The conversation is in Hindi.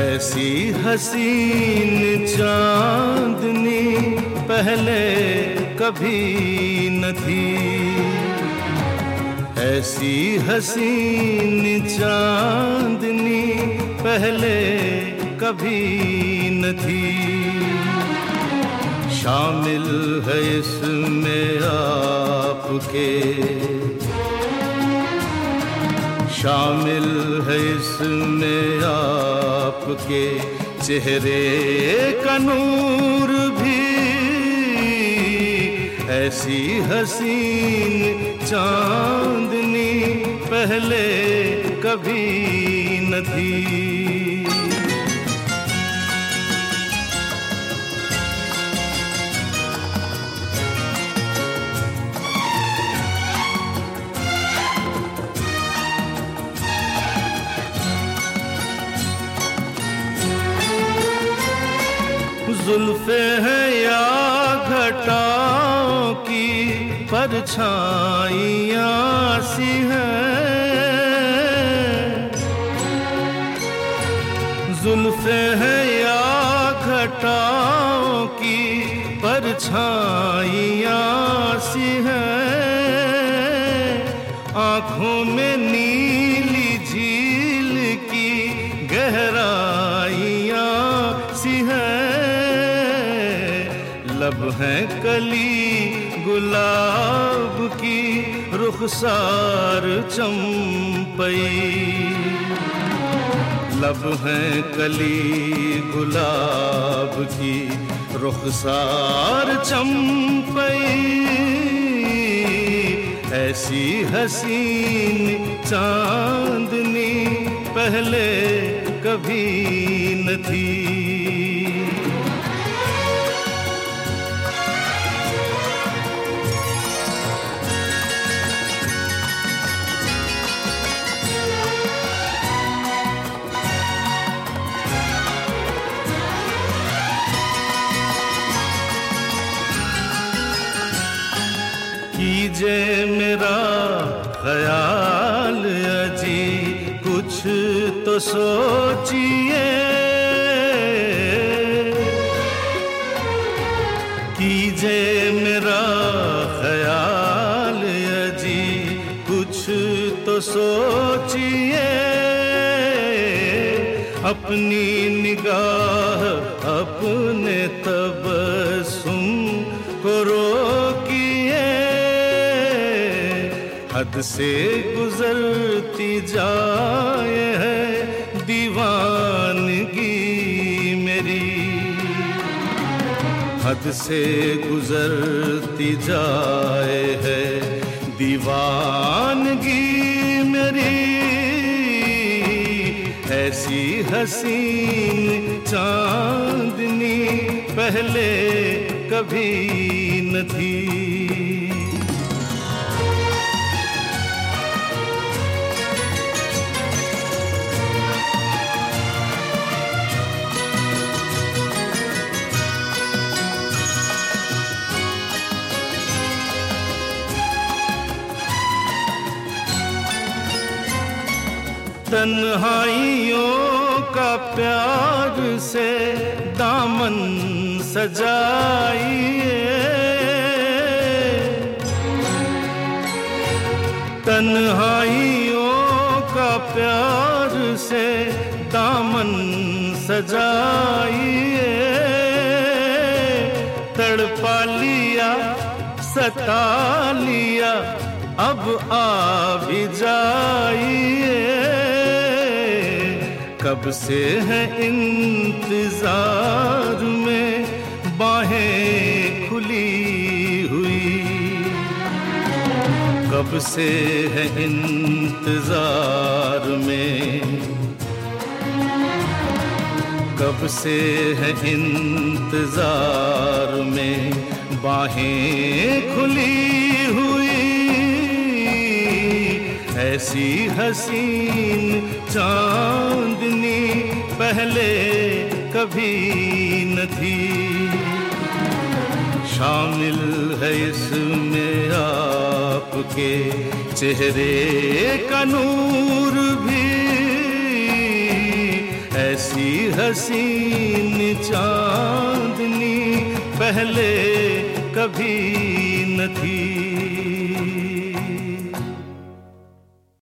ऐसी हसीन चांदनी पहले कभी न थी। ऐसी हसीन चांदनी पहले कभी न थी। शामिल है इसमें आपके शामिल है इसमें आपके चेहरे कनूर नूर भी। ऐसी हसीन चांदनी पहले कभी न थी। जुल्फे हैं या घटाओं की परछाइयाँ सी हैं। जुल्फे हैं या घटाओं की परछाइयाँ सी हैं। आँखों में नीली कली गुलाब की रुखसार चंपई। लब हैं कली गुलाब की रुखसार चंपई। ऐसी हसीन चांदनी पहले कभी न थी। कीजे मेरा ख्याल अजी, कुछ तो सोचिए। कीजे मेरा ख्याल अजी, कुछ तो सोचिए। अपनी निगाह अपने तबसुम को रोकिए हद से गुजरती जाए है दीवानगी मेरी। हद से गुजरती जाए है दीवानगी मेरी। ऐसी हसीन चांदनी पहले कभी न थी। तन्हाइयों का प्यार से दामन सजाइए। तन्हाइयों का प्यार से दामन सजाइए। तड़पा लिया, सता लिया, अब आ भी जाइए। कब से है इंतज़ार में बाहें खुली हुई? कब से है इंतज़ार में? कब से है इंतज़ार में बाहें खुली हुई? ऐसी हसीन चांदनी पहले कभी न थी। शामिल है इसमें आपके चेहरे का नूर भी। ऐसी हसीन चांदनी पहले कभी न थी।